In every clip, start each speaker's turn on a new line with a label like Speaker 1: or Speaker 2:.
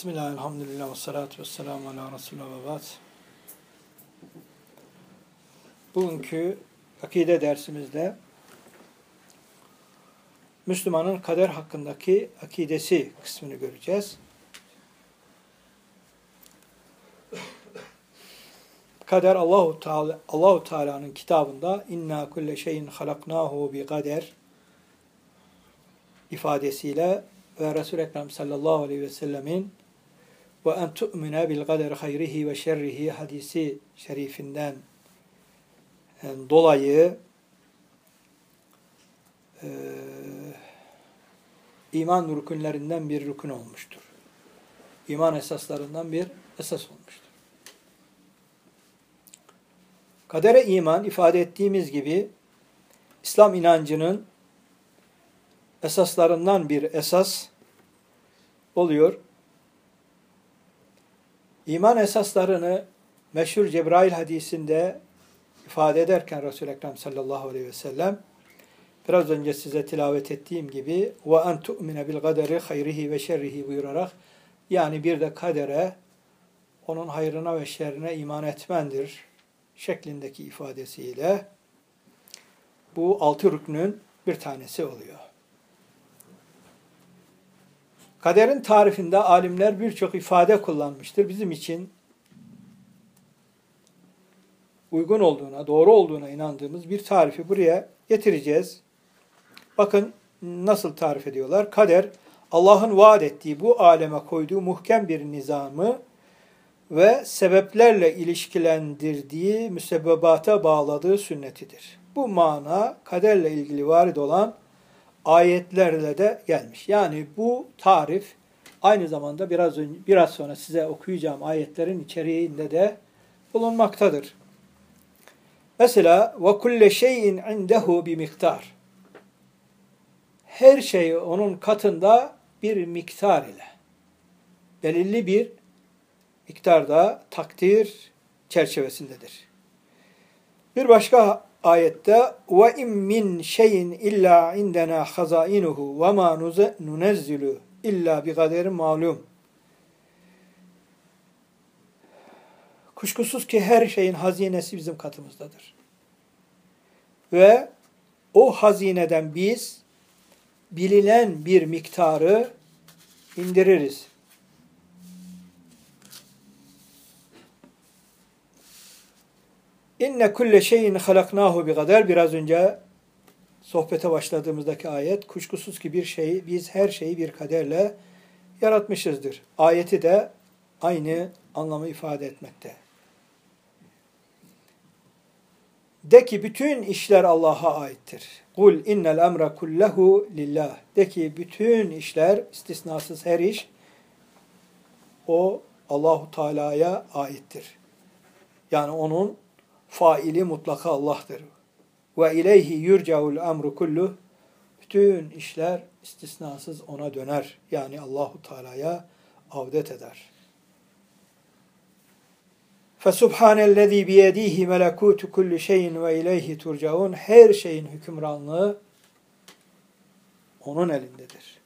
Speaker 1: Bismillah, elhamdülillah ve salatu ve selamu ala Resulullah ve ba'd. Bugünkü akide dersimizde Müslümanın kader hakkındaki akidesi kısmını göreceğiz. Kader Allahu Teala Allahu Teala'nın kitabında inna kulle şeyin halaknahu bi kader ifadesiyle ve Resul-i Ekrem sallallahu aleyhi ve sellemin ve en tu'mine bil kader hayrihi ve şerrihi hadisi şerifinden dolayı e, iman rükünlerinden bir rükün olmuştur. İman esaslarından bir esas olmuştur. Kadere iman ifade ettiğimiz gibi İslam inancının esaslarından bir esas oluyor. İman esaslarını meşhur Cebrail hadisinde ifade ederken Resul-i Ekrem sallallahu aleyhi ve sellem biraz önce size tilavet ettiğim gibi ve en tu'mine bil kaderi hayrihi ve şerrihi buyurarak yani bir de kadere onun hayrına ve şerrine iman etmendir şeklindeki ifadesiyle bu altı rüknün bir tanesi oluyor. Kaderin tarifinde alimler birçok ifade kullanmıştır. Bizim için uygun olduğuna, doğru olduğuna inandığımız bir tarifi buraya getireceğiz. Bakın nasıl tarif ediyorlar. Kader, Allah'ın vaat ettiği bu aleme koyduğu muhkem bir nizamı ve sebeplerle ilişkilendirdiği, müsebbebata bağladığı sünnetidir. Bu mana kaderle ilgili varid olan ayetlerle de gelmiş. Yani bu tarif aynı zamanda biraz önce, biraz sonra size okuyacağım ayetlerin içeriğinde de bulunmaktadır. Mesela ve kulle şeyin indehu bir miktar. Her şey onun katında bir miktar ile belirli bir miktarda takdir çerçevesindedir. Bir başka ayette ve im min şeyin illa indena hazainuhu ve ma nunezzilu illa bi kaderin malum. Kuşkusuz ki her şeyin hazinesi bizim katımızdadır. Ve o hazineden biz bilinen bir miktarı indiririz. İnne kulle şeyin halaknahu bi kader biraz önce sohbete başladığımızdaki ayet kuşkusuz ki bir şeyi biz her şeyi bir kaderle yaratmışızdır. Ayeti de aynı anlamı ifade etmekte. De ki bütün işler Allah'a aittir. Kul innel emre kullehu lillah. De ki bütün işler istisnasız her iş o Allahu Teala'ya aittir. Yani onun faili mutlaka Allah'tır. Ve ileyhi yurcaul emru kullu. Bütün işler istisnasız ona döner. Yani Allahu Teala'ya avdet eder. Fesubhanellezî biyedihi melekûtu kulli şeyin ve ileyhi turcaun. Her şeyin hükümranlığı onun elindedir.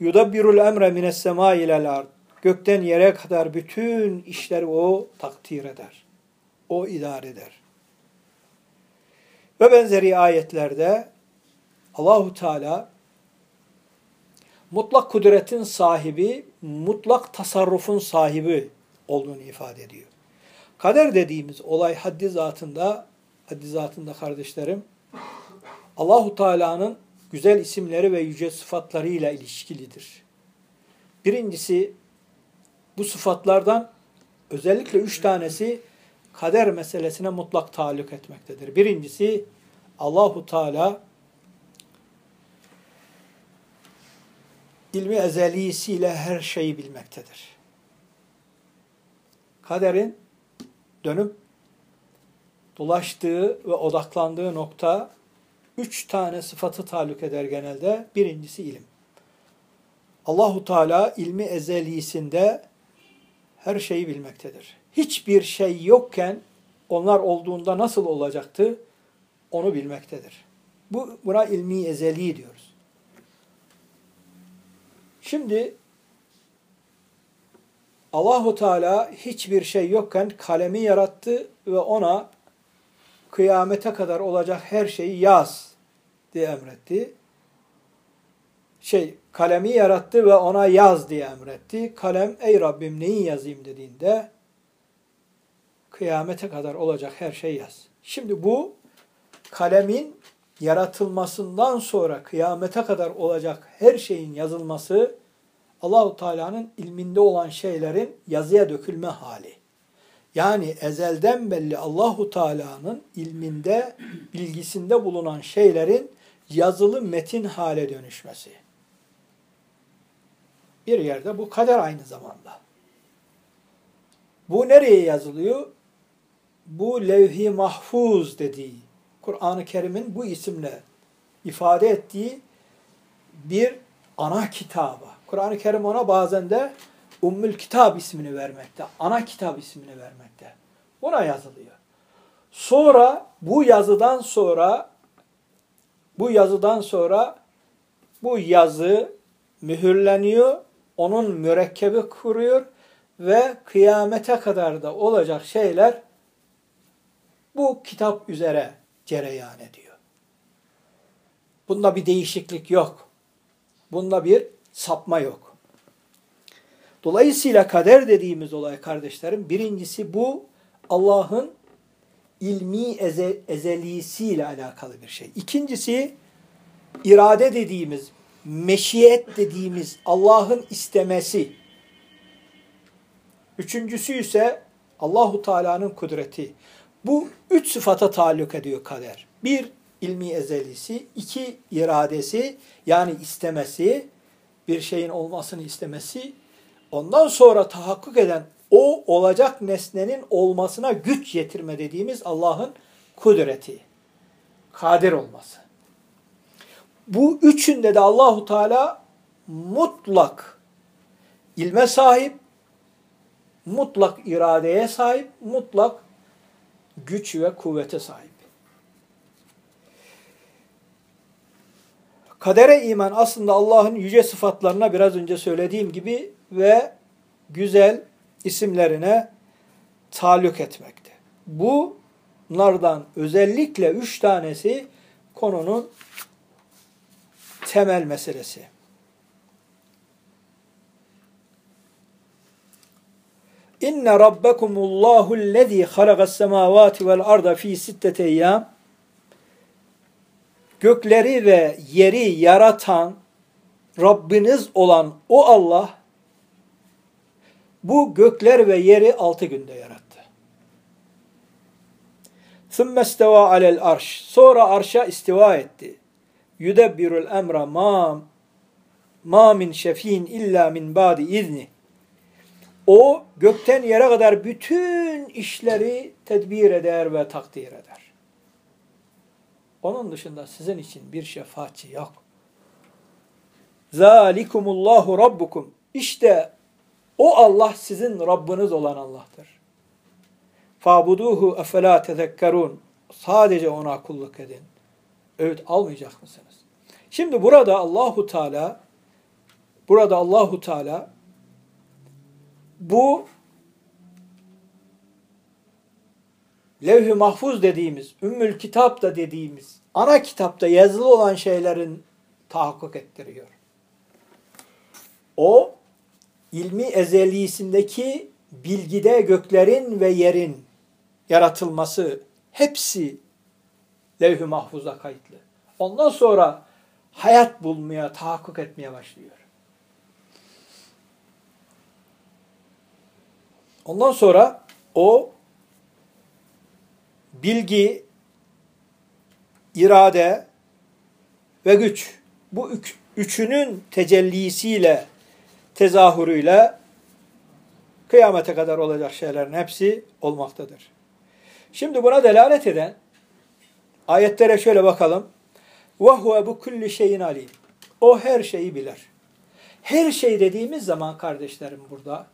Speaker 1: Yudabbirul emre mines semâ ilel ard. Gökten yere kadar bütün işleri o takdir eder o idare eder. Ve benzeri ayetlerde Allahu Teala mutlak kudretin sahibi, mutlak tasarrufun sahibi olduğunu ifade ediyor. Kader dediğimiz olay haddi zatında, haddi zatında kardeşlerim, Allahu Teala'nın güzel isimleri ve yüce sıfatlarıyla ilişkilidir. Birincisi bu sıfatlardan özellikle üç tanesi kader meselesine mutlak taalluk etmektedir. Birincisi Allahu Teala ilmi ezelisiyle her şeyi bilmektedir. Kaderin dönüp dolaştığı ve odaklandığı nokta üç tane sıfatı taluk eder genelde. Birincisi ilim. Allahu Teala ilmi ezelisinde her şeyi bilmektedir hiçbir şey yokken onlar olduğunda nasıl olacaktı onu bilmektedir. Bu buna ilmi ezeli diyoruz. Şimdi Allahu Teala hiçbir şey yokken kalemi yarattı ve ona kıyamete kadar olacak her şeyi yaz diye emretti. Şey, kalemi yarattı ve ona yaz diye emretti. Kalem, ey Rabbim neyi yazayım dediğinde kıyamete kadar olacak her şey yaz. Şimdi bu kalemin yaratılmasından sonra kıyamete kadar olacak her şeyin yazılması Allahu Teala'nın ilminde olan şeylerin yazıya dökülme hali. Yani ezelden belli Allahu Teala'nın ilminde, bilgisinde bulunan şeylerin yazılı metin hale dönüşmesi. Bir yerde bu kader aynı zamanda. Bu nereye yazılıyor? Bu levh-i mahfuz dediği, Kur'an-ı Kerim'in bu isimle ifade ettiği bir ana kitaba. Kur'an-ı Kerim ona bazen de Ummül Kitab ismini vermekte, ana kitap ismini vermekte. Buna yazılıyor. Sonra bu yazıdan sonra bu yazıdan sonra bu yazı mühürleniyor, onun mürekkebi kuruyor ve kıyamete kadar da olacak şeyler bu kitap üzere cereyan ediyor. Bunda bir değişiklik yok. Bunda bir sapma yok. Dolayısıyla kader dediğimiz olay kardeşlerim birincisi bu Allah'ın ilmi eze, ezelisiyle alakalı bir şey. İkincisi irade dediğimiz, meşiyet dediğimiz Allah'ın istemesi. Üçüncüsü ise Allahu Teala'nın kudreti. Bu üç sıfata taalluk ediyor kader. Bir, ilmi ezelisi. iki iradesi yani istemesi. Bir şeyin olmasını istemesi. Ondan sonra tahakkuk eden o olacak nesnenin olmasına güç yetirme dediğimiz Allah'ın kudreti. Kadir olması. Bu üçünde de Allahu Teala mutlak ilme sahip, mutlak iradeye sahip, mutlak güç ve kuvvete sahip. Kadere iman aslında Allah'ın yüce sıfatlarına biraz önce söylediğim gibi ve güzel isimlerine taluk etmekte. Bunlardan özellikle üç tanesi konunun temel meselesi. İnne rabbekumullahu lezî halagas semâvâti vel arda fî sittete eyyâm Gökleri ve yeri yaratan Rabbiniz olan o Allah bu gökler ve yeri altı günde yarattı. ثُمَّ اسْتَوَى alel arş. Sonra arşa istiva etti. يُدَبِّرُ الْاَمْرَ مَا ma min şefin illa min ba'di izni. o gökten yere kadar bütün işleri tedbir eder ve takdir eder. Onun dışında sizin için bir şefaatçi yok. Zalikumullahu rabbukum. İşte o Allah sizin Rabbiniz olan Allah'tır. Fabuduhu efela tezekkerun. Sadece ona kulluk edin. Öğüt almayacak mısınız? Şimdi burada Allahu Teala burada Allahu Teala bu levh-i mahfuz dediğimiz, ümmül kitap da dediğimiz, ana kitapta yazılı olan şeylerin tahakkuk ettiriyor. O ilmi ezelisindeki bilgide göklerin ve yerin yaratılması hepsi levh-i mahfuza kayıtlı. Ondan sonra hayat bulmaya, tahakkuk etmeye başlıyor. Ondan sonra o bilgi, irade ve güç bu üçünün tecellisiyle, tezahürüyle kıyamete kadar olacak şeylerin hepsi olmaktadır. Şimdi buna delalet eden ayetlere şöyle bakalım. وَهُوَ بُكُلِّ şeyin alim. O her şeyi bilir. Her şey dediğimiz zaman kardeşlerim burada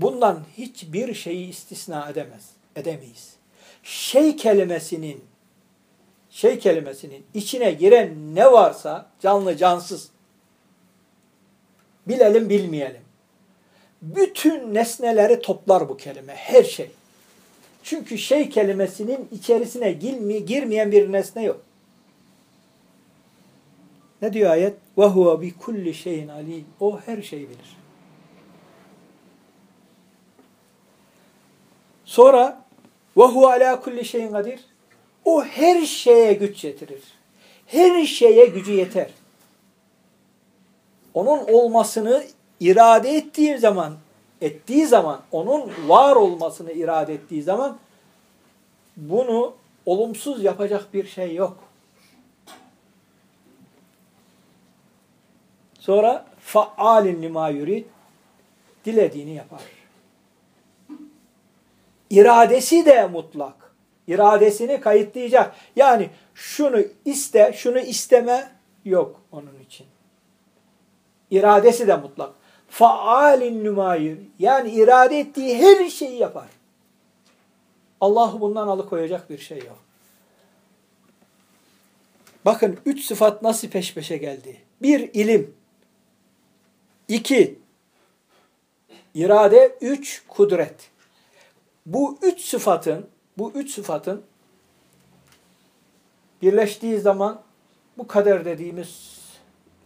Speaker 1: bundan hiçbir şeyi istisna edemez, edemeyiz. Şey kelimesinin şey kelimesinin içine giren ne varsa canlı cansız bilelim bilmeyelim. bütün nesneleri toplar bu kelime. Her şey. Çünkü şey kelimesinin içerisine girmeyen bir nesne yok. Ne diyor ayet? Bi kulli şeyin alim. O her şeyi bilir. Sonra ve huve ala kulli şeyin kadir. O her şeye güç getirir. Her şeye gücü yeter. Onun olmasını irade ettiği zaman, ettiği zaman, onun var olmasını irade ettiği zaman bunu olumsuz yapacak bir şey yok. Sonra faalin lima yurid dilediğini yapar. İradesi de mutlak. İradesini kayıtlayacak. Yani şunu iste, şunu isteme yok onun için. İradesi de mutlak. Faalin nümayir. Yani irade ettiği her şeyi yapar. Allah'ı bundan alıkoyacak bir şey yok. Bakın üç sıfat nasıl peş peşe geldi. Bir, ilim. İki, irade. Üç, kudret. Bu üç sıfatın, bu üç sıfatın birleştiği zaman bu kader dediğimiz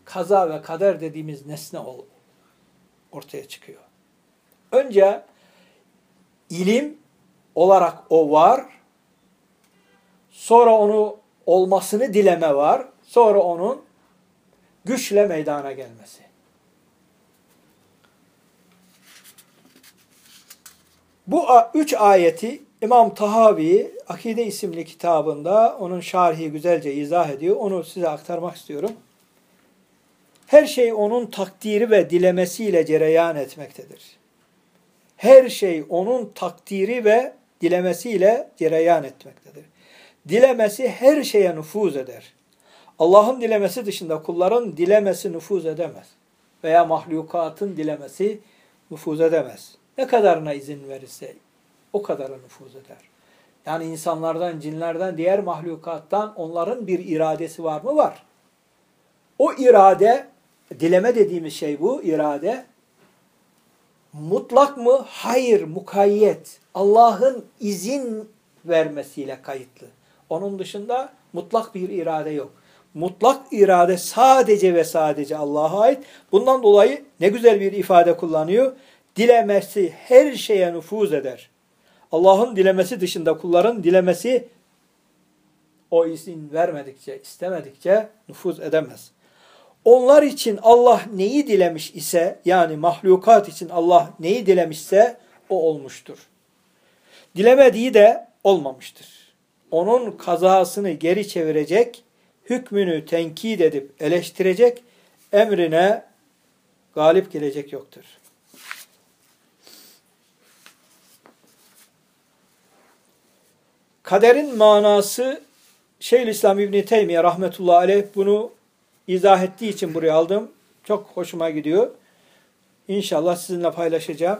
Speaker 1: kaza ve kader dediğimiz nesne ortaya çıkıyor. Önce ilim olarak o var. Sonra onu olmasını dileme var. Sonra onun güçle meydana gelmesi. Bu üç ayeti İmam Tahavi Akide isimli kitabında onun şerhi güzelce izah ediyor. Onu size aktarmak istiyorum. Her şey onun takdiri ve dilemesiyle cereyan etmektedir. Her şey onun takdiri ve dilemesiyle cereyan etmektedir. Dilemesi her şeye nüfuz eder. Allah'ın dilemesi dışında kulların dilemesi nüfuz edemez. Veya mahlukatın dilemesi nüfuz edemez. Ne kadarına izin verirse o kadarı nüfuz eder. Yani insanlardan, cinlerden, diğer mahlukattan onların bir iradesi var mı? Var. O irade, dileme dediğimiz şey bu, irade. Mutlak mı? Hayır, mukayyet. Allah'ın izin vermesiyle kayıtlı. Onun dışında mutlak bir irade yok. Mutlak irade sadece ve sadece Allah'a ait. Bundan dolayı ne güzel bir ifade kullanıyor. Dilemesi her şeye nüfuz eder. Allah'ın dilemesi dışında kulların dilemesi o izin vermedikçe, istemedikçe nüfuz edemez. Onlar için Allah neyi dilemiş ise yani mahlukat için Allah neyi dilemişse o olmuştur. Dilemediği de olmamıştır. Onun kazasını geri çevirecek, hükmünü tenkit edip eleştirecek, emrine galip gelecek yoktur. Kaderin manası Şeyhülislam İbni Teymiye rahmetullahi aleyh bunu izah ettiği için buraya aldım. Çok hoşuma gidiyor. İnşallah sizinle paylaşacağım.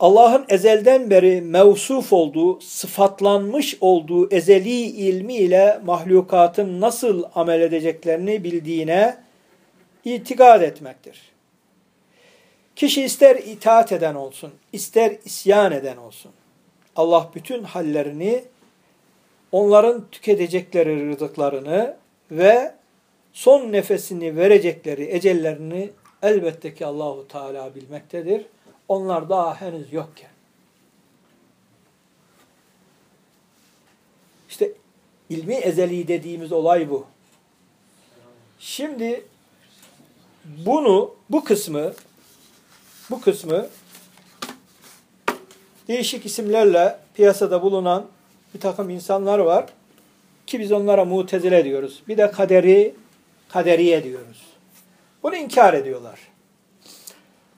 Speaker 1: Allah'ın ezelden beri mevsuf olduğu, sıfatlanmış olduğu ezeli ilmiyle mahlukatın nasıl amel edeceklerini bildiğine itikad etmektir. Kişi ister itaat eden olsun, ister isyan eden olsun. Allah bütün hallerini, onların tüketecekleri rızıklarını ve son nefesini verecekleri ecellerini elbette ki Allahu Teala bilmektedir. Onlar daha henüz yokken. İşte ilmi ezeli dediğimiz olay bu. Şimdi bunu, bu kısmı bu kısmı değişik isimlerle piyasada bulunan bir takım insanlar var ki biz onlara mutezile diyoruz. Bir de kaderi, kaderiye diyoruz. Bunu inkar ediyorlar.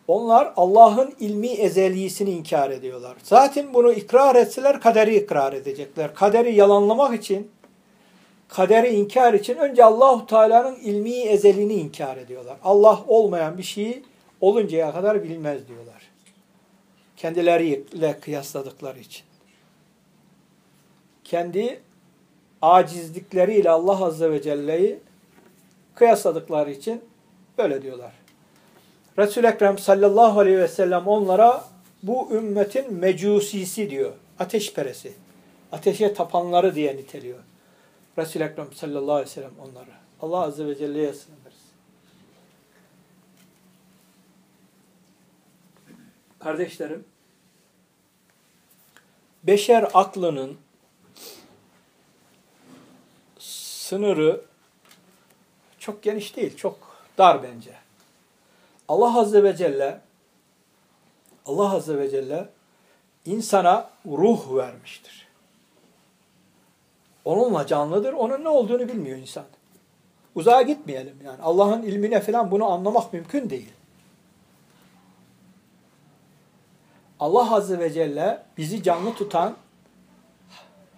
Speaker 1: Onlar Allah'ın ilmi ezeliyesini inkar ediyorlar. Zaten bunu ikrar etseler kaderi ikrar edecekler. Kaderi yalanlamak için, kaderi inkar için önce Allahu Teala'nın ilmi ezelini inkar ediyorlar. Allah olmayan bir şeyi oluncaya kadar bilmez diyorlar. Kendileriyle kıyasladıkları için. Kendi acizlikleriyle Allah Azze ve Celle'yi kıyasladıkları için böyle diyorlar. Resul-i Ekrem sallallahu aleyhi ve sellem onlara bu ümmetin mecusisi diyor. Ateşperesi. Ateşe tapanları diye niteliyor. Resul-i Ekrem sallallahu aleyhi ve sellem onları. Allah azze ve celle'ye sığınırız. Kardeşlerim, beşer aklının sınırı çok geniş değil, çok dar bence. Allah Azze ve Celle Allah Azze ve Celle insana ruh vermiştir. Onunla canlıdır. Onun ne olduğunu bilmiyor insan. Uzağa gitmeyelim yani. Allah'ın ilmine falan bunu anlamak mümkün değil. Allah Azze ve Celle bizi canlı tutan,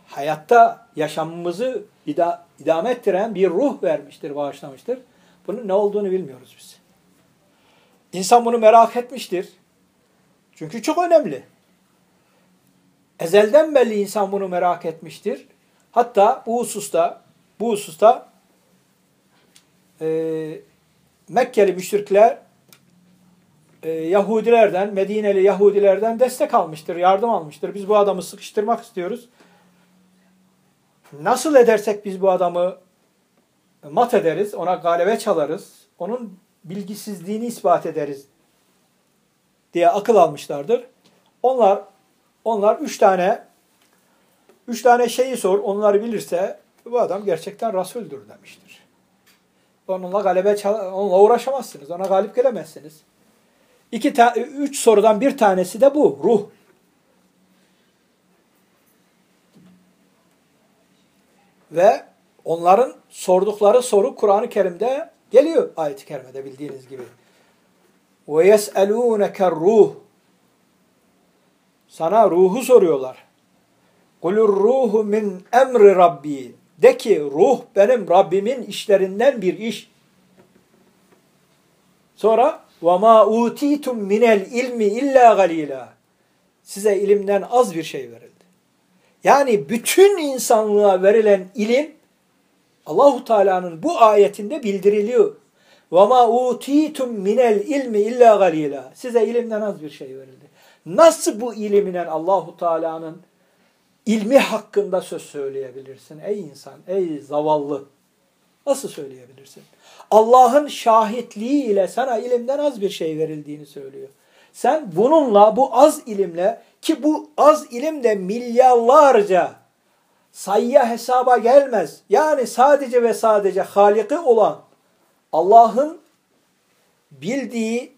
Speaker 1: hayatta yaşamımızı ida idame ettiren bir ruh vermiştir, bağışlamıştır. Bunun ne olduğunu bilmiyoruz biz. İnsan bunu merak etmiştir. Çünkü çok önemli. Ezelden belli insan bunu merak etmiştir. Hatta bu hususta bu hususta e, Mekkeli müşrikler e, Yahudilerden, Medineli Yahudilerden destek almıştır, yardım almıştır. Biz bu adamı sıkıştırmak istiyoruz. Nasıl edersek biz bu adamı mat ederiz, ona galebe çalarız, onun bilgisizliğini ispat ederiz diye akıl almışlardır. Onlar onlar üç tane üç tane şeyi sor, onları bilirse bu adam gerçekten Rasuldür demiştir. Onunla galebe onunla uğraşamazsınız, ona galip gelemezsiniz. İki ta üç sorudan bir tanesi de bu, ruh. Ve onların sordukları soru Kur'an-ı Kerim'de geliyor ayet-i kerimede bildiğiniz gibi. Ve yes'elûneke ruh. Sana ruhu soruyorlar. Kulur ruhu min emri rabbi. De ki ruh benim Rabbimin işlerinden bir iş. Sonra ma utitum minel ilmi illa galila. Size ilimden az bir şey verildi. Yani bütün insanlığa verilen ilim Allahu Teala'nın bu ayetinde bildiriliyor. Ma utitum minel ilmi illa galila. Size ilimden az bir şey verildi. Nasıl bu iliminen Allahu Teala'nın ilmi hakkında söz söyleyebilirsin ey insan, ey zavallı? Nasıl söyleyebilirsin? Allah'ın şahitliği ile sana ilimden az bir şey verildiğini söylüyor. Sen bununla, bu az ilimle ki bu az ilim de milyarlarca sayıya hesaba gelmez. Yani sadece ve sadece Haliki olan Allah'ın bildiği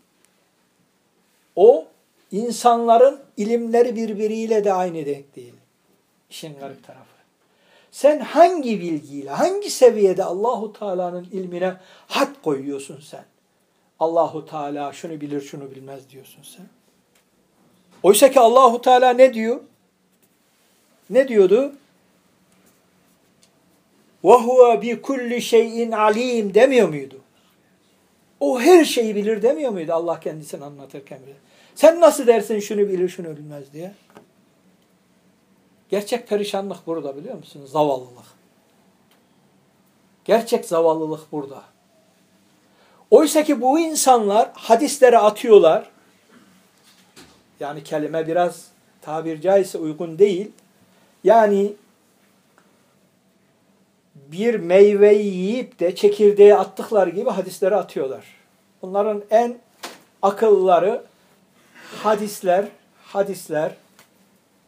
Speaker 1: o insanların ilimleri birbiriyle de aynı denk değil. İşin garip tarafı. Sen hangi bilgiyle, hangi seviyede Allahu Teala'nın ilmine had koyuyorsun sen? Allahu Teala şunu bilir, şunu bilmez diyorsun sen. Oysa ki Allahu Teala ne diyor? Ne diyordu? وَهُوَ بِكُلِّ شَيْءٍ alim demiyor muydu? O her şeyi bilir demiyor muydu Allah kendisini anlatırken bile? Sen nasıl dersin şunu bilir şunu bilmez diye? Gerçek perişanlık burada biliyor musunuz? Zavallılık. Gerçek zavallılık burada. Oysa ki bu insanlar hadislere atıyorlar. Yani kelime biraz tabir caizse uygun değil. Yani bir meyveyi yiyip de çekirdeği attıkları gibi hadislere atıyorlar. Bunların en akılları hadisler, hadisler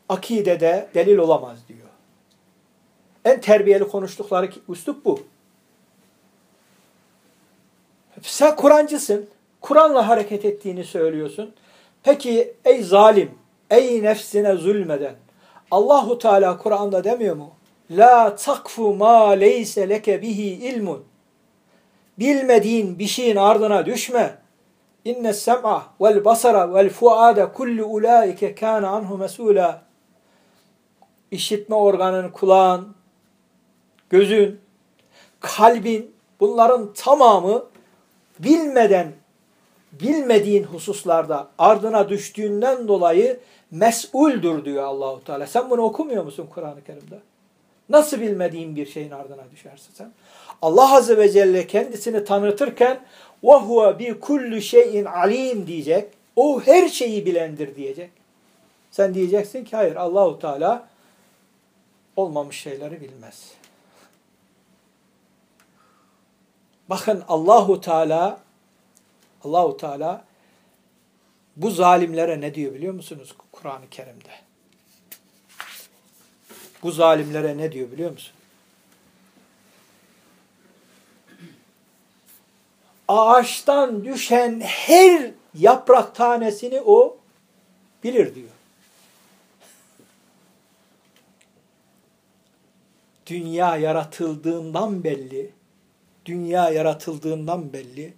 Speaker 1: akidede delil olamaz diyor. En terbiyeli konuştukları üslup bu. Sen Kur'ancısın. Kur'an'la hareket ettiğini söylüyorsun. Peki ey zalim, ey nefsine zulmeden. Allahu Teala Kur'an'da demiyor mu? La takfu ma leyse leke bihi ilmun. Bilmediğin bir şeyin ardına düşme. İnne sem'a vel basara vel fuada kullu ulaike kana anhu mesula. İşitme organın, kulağın, gözün, kalbin bunların tamamı bilmeden bilmediğin hususlarda ardına düştüğünden dolayı mesuldür diyor Allahu Teala. Sen bunu okumuyor musun Kur'an-ı Kerim'de? Nasıl bilmediğin bir şeyin ardına düşersin sen? Allah Azze ve Celle kendisini tanıtırken bi kulli şeyin alim diyecek. O her şeyi bilendir diyecek. Sen diyeceksin ki hayır Allahu Teala olmamış şeyleri bilmez. Bakın Allahu Teala Allahu Teala bu zalimlere ne diyor biliyor musunuz Kur'an-ı Kerim'de? Bu zalimlere ne diyor biliyor musun? Ağaçtan düşen her yaprak tanesini o bilir diyor. Dünya yaratıldığından belli, dünya yaratıldığından belli,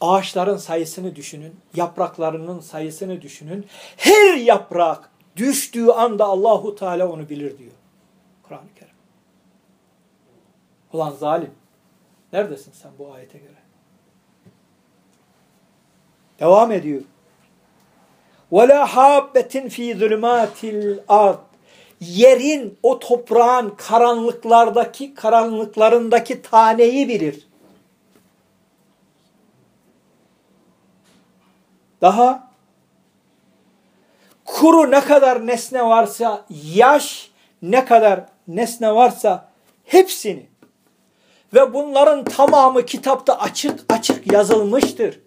Speaker 1: ağaçların sayısını düşünün, yapraklarının sayısını düşünün. Her yaprak düştüğü anda Allahu Teala onu bilir diyor. Kur'an-ı Kerim. Ulan zalim. Neredesin sen bu ayete göre? Devam ediyor. وَلَا حَابَّةٍ ف۪ي ظُلُمَاتِ الْاَرْضِ Yerin, o toprağın karanlıklardaki, karanlıklarındaki taneyi bilir. Daha kuru ne kadar nesne varsa, yaş ne kadar nesne varsa hepsini ve bunların tamamı kitapta açık açık yazılmıştır.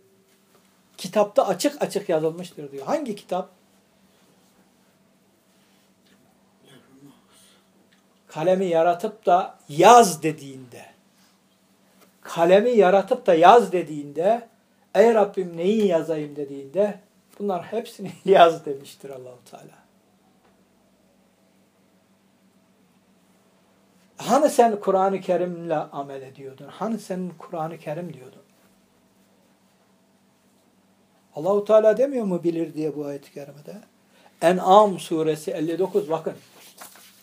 Speaker 1: Kitapta açık açık yazılmıştır diyor. Hangi kitap? Kalemi yaratıp da yaz dediğinde kalemi yaratıp da yaz dediğinde ey Rabbim neyi yazayım dediğinde bunlar hepsini yaz demiştir Allahu Teala. Hani sen Kur'an-ı Kerim'le amel ediyordun? Hani sen Kur'an-ı Kerim diyordun? Allahu Teala demiyor mu bilir diye bu ayet-i kerimede? En'am suresi 59 bakın.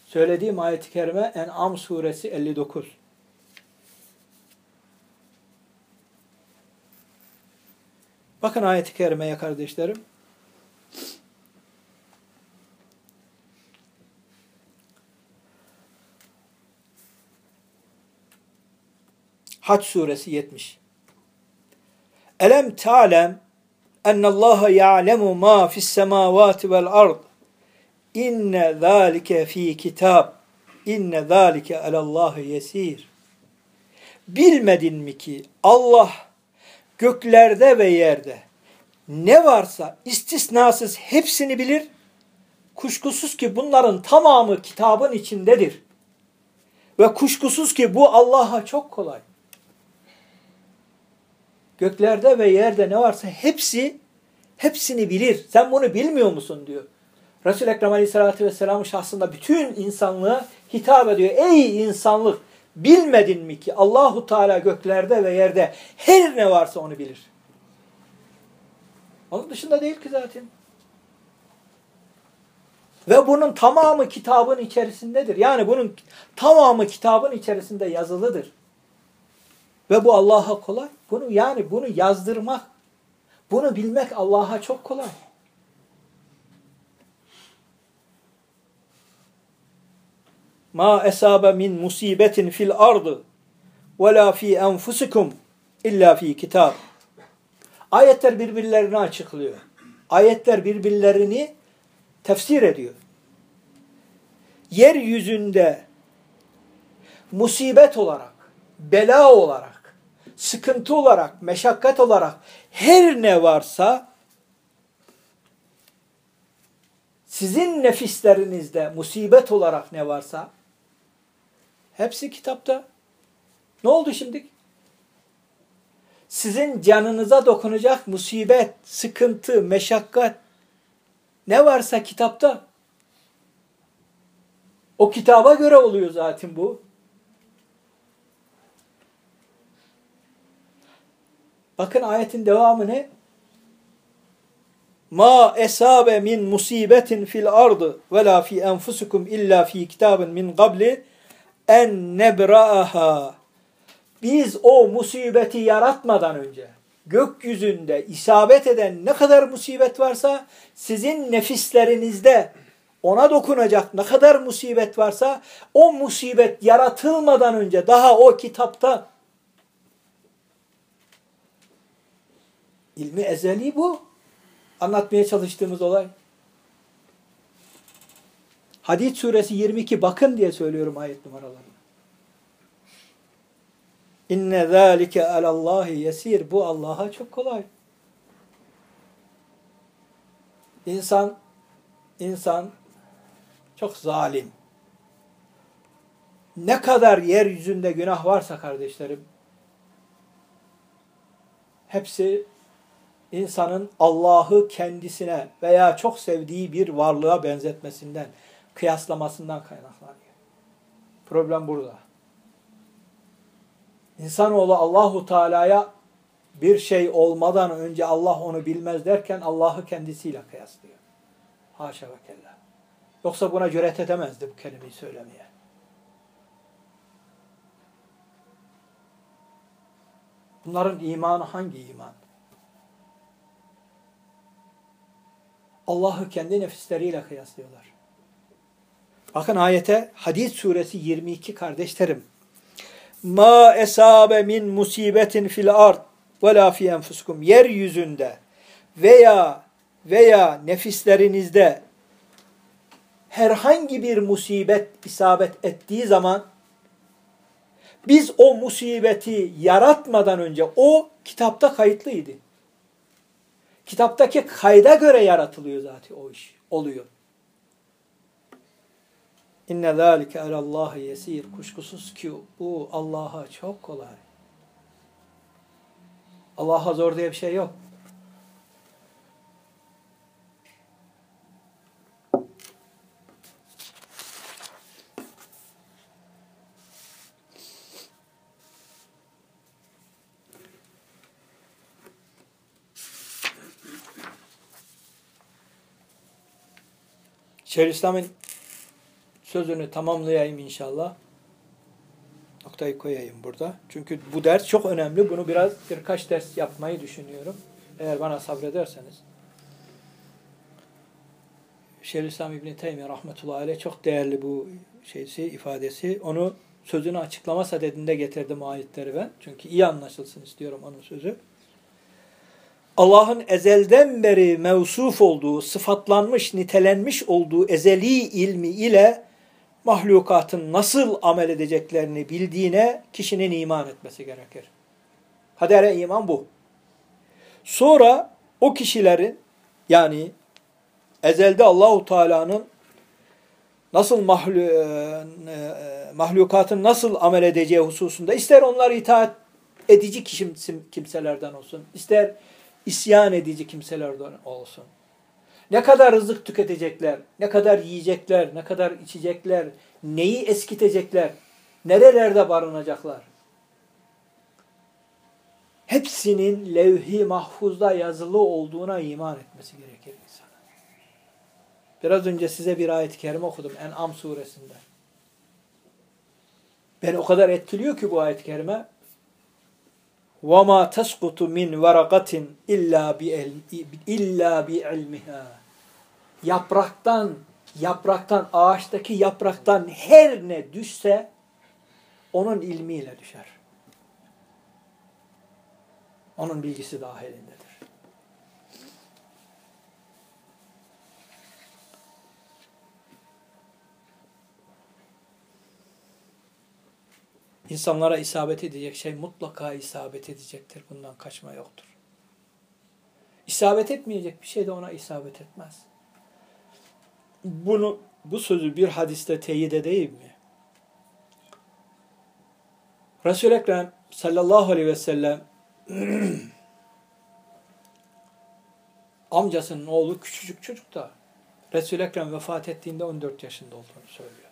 Speaker 1: Söylediğim ayet-i kerime En'am suresi 59. Bakın ayet-i kerimeye kardeşlerim. Haç suresi 70. Elem ta'lem ennallaha ya'lemu ma fis semavati vel ard. İnne zâlike fi kitab. İnne zâlike alallahi yesir. Bilmedin mi ki Allah göklerde ve yerde ne varsa istisnasız hepsini bilir. Kuşkusuz ki bunların tamamı kitabın içindedir. Ve kuşkusuz ki bu Allah'a çok kolay. Göklerde ve yerde ne varsa hepsi hepsini bilir. Sen bunu bilmiyor musun diyor. Resul-i Ekrem Aleyhisselatü Vesselam'ın şahsında bütün insanlığa hitap ediyor. Ey insanlık bilmedin mi ki Allahu Teala göklerde ve yerde her ne varsa onu bilir. Onun dışında değil ki zaten. Ve bunun tamamı kitabın içerisindedir. Yani bunun tamamı kitabın içerisinde yazılıdır. Ve bu Allah'a kolay. Bunu yani bunu yazdırmak, bunu bilmek Allah'a çok kolay. Ma esabe min musibetin fil ardı ve la fi enfusikum illa fi kitab. Ayetler birbirlerini açıklıyor. Ayetler birbirlerini tefsir ediyor. Yeryüzünde musibet olarak, bela olarak, sıkıntı olarak, meşakkat olarak her ne varsa sizin nefislerinizde musibet olarak ne varsa hepsi kitapta. Ne oldu şimdi? Sizin canınıza dokunacak musibet, sıkıntı, meşakkat ne varsa kitapta. O kitaba göre oluyor zaten bu. Bakın ayetin devamı ne? Ma esabe min musibetin fil ardı ve la fi enfusikum illa fi kitabin min qabli en nebra'aha. Biz o musibeti yaratmadan önce gökyüzünde isabet eden ne kadar musibet varsa sizin nefislerinizde ona dokunacak ne kadar musibet varsa o musibet yaratılmadan önce daha o kitapta İlmi ezeli bu. Anlatmaya çalıştığımız olay. Hadid suresi 22 bakın diye söylüyorum ayet numaralarını. İnne zâlike alallahi yesir. Bu Allah'a çok kolay. İnsan insan çok zalim. Ne kadar yeryüzünde günah varsa kardeşlerim hepsi insanın Allah'ı kendisine veya çok sevdiği bir varlığa benzetmesinden, kıyaslamasından kaynaklanıyor. Problem burada. İnsanoğlu Allahu Teala'ya bir şey olmadan önce Allah onu bilmez derken Allah'ı kendisiyle kıyaslıyor. Haşa ve kella. Yoksa buna cüret edemezdi bu kelimeyi söylemeye. Bunların imanı hangi iman? Allah'ı kendi nefisleriyle kıyaslıyorlar. Bakın ayete Hadid suresi 22 kardeşlerim. Ma esabe min musibetin fil ard ve la fi enfusikum. Yeryüzünde veya veya nefislerinizde herhangi bir musibet isabet ettiği zaman biz o musibeti yaratmadan önce o kitapta kayıtlıydı. Kitaptaki kayda göre yaratılıyor zaten o iş. Oluyor. İnne zâlike alallâhi yesir. Kuşkusuz ki bu Allah'a çok kolay. Allah'a zor diye bir şey yok. Şeyhülislam'ın sözünü tamamlayayım inşallah. Noktayı koyayım burada. Çünkü bu ders çok önemli. Bunu biraz birkaç ders yapmayı düşünüyorum. Eğer bana sabrederseniz. Şeyhülislam İbni Teymiye rahmetullahi aleyh çok değerli bu şeysi, ifadesi. Onu sözünü açıklama sadedinde getirdim ayetleri ben. Çünkü iyi anlaşılsın istiyorum onun sözü. Allah'ın ezelden beri mevsuf olduğu, sıfatlanmış, nitelenmiş olduğu ezeli ilmi ile mahlukatın nasıl amel edeceklerini bildiğine kişinin iman etmesi gerekir. Kadere iman bu. Sonra o kişilerin yani ezelde Allahu Teala'nın nasıl mahlu, e, e, mahlukatın nasıl amel edeceği hususunda ister onlar itaat edici kimselerden olsun, ister isyan edici kimselerden olsun. Ne kadar rızık tüketecekler, ne kadar yiyecekler, ne kadar içecekler, neyi eskitecekler, nerelerde barınacaklar. Hepsinin levh-i mahfuzda yazılı olduğuna iman etmesi gerekir insana. Biraz önce size bir ayet-i kerime okudum En'am suresinde. Beni o kadar etkiliyor ki bu ayet-i kerime. وَمَا تَسْقُطُ مِنْ وَرَقَةٍ اِلَّا بِعِلْمِهَا Yapraktan, yapraktan, ağaçtaki yapraktan her ne düşse onun ilmiyle düşer. Onun bilgisi dahilindedir. İnsanlara isabet edecek şey mutlaka isabet edecektir. Bundan kaçma yoktur. İsabet etmeyecek bir şey de ona isabet etmez. Bunu bu sözü bir hadiste teyit edeyim mi? Resul-i Ekrem sallallahu aleyhi ve sellem amcasının oğlu küçücük çocuk da Resul-i Ekrem vefat ettiğinde 14 yaşında olduğunu söylüyor.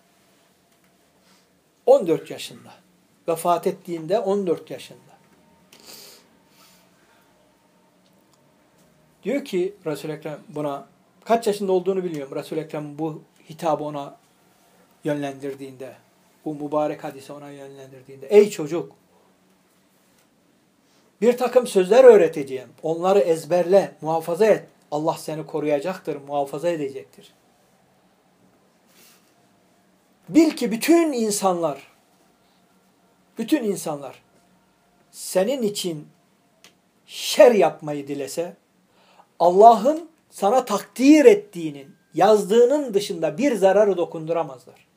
Speaker 1: 14 yaşında vefat ettiğinde 14 yaşında. Diyor ki Resul-i Ekrem buna kaç yaşında olduğunu bilmiyorum. Resul-i Ekrem bu hitabı ona yönlendirdiğinde, bu mübarek hadise ona yönlendirdiğinde. Ey çocuk! Bir takım sözler öğreteceğim. Onları ezberle, muhafaza et. Allah seni koruyacaktır, muhafaza edecektir. Bil ki bütün insanlar bütün insanlar senin için şer yapmayı dilese, Allah'ın sana takdir ettiğinin, yazdığının dışında bir zararı dokunduramazlar.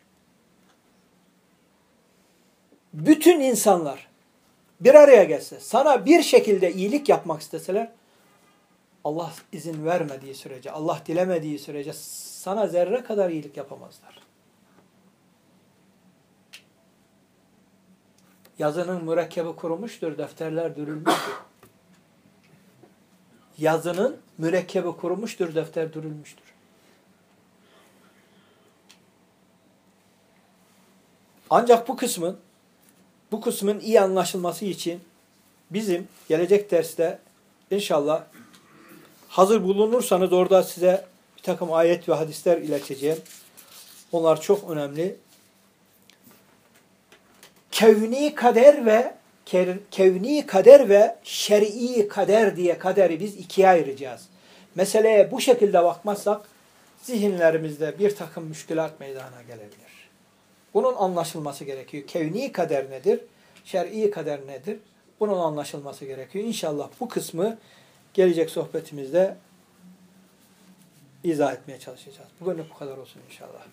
Speaker 1: Bütün insanlar bir araya gelse, sana bir şekilde iyilik yapmak isteseler, Allah izin vermediği sürece, Allah dilemediği sürece sana zerre kadar iyilik yapamazlar. Yazının mürekkebi kurumuştur, defterler dürülmüştür. Yazının mürekkebi kurumuştur, defter dürülmüştür. Ancak bu kısmın bu kısmın iyi anlaşılması için bizim gelecek derste inşallah hazır bulunursanız orada size bir takım ayet ve hadisler ileteceğim. Onlar çok önemli. Kevni kader ve kevni kader ve şer'i kader diye kaderi biz ikiye ayıracağız. Meseleye bu şekilde bakmazsak zihinlerimizde bir takım müşkülat meydana gelebilir. Bunun anlaşılması gerekiyor. Kevni kader nedir? Şer'i kader nedir? Bunun anlaşılması gerekiyor. İnşallah bu kısmı gelecek sohbetimizde izah etmeye çalışacağız. Bugün bu kadar olsun inşallah.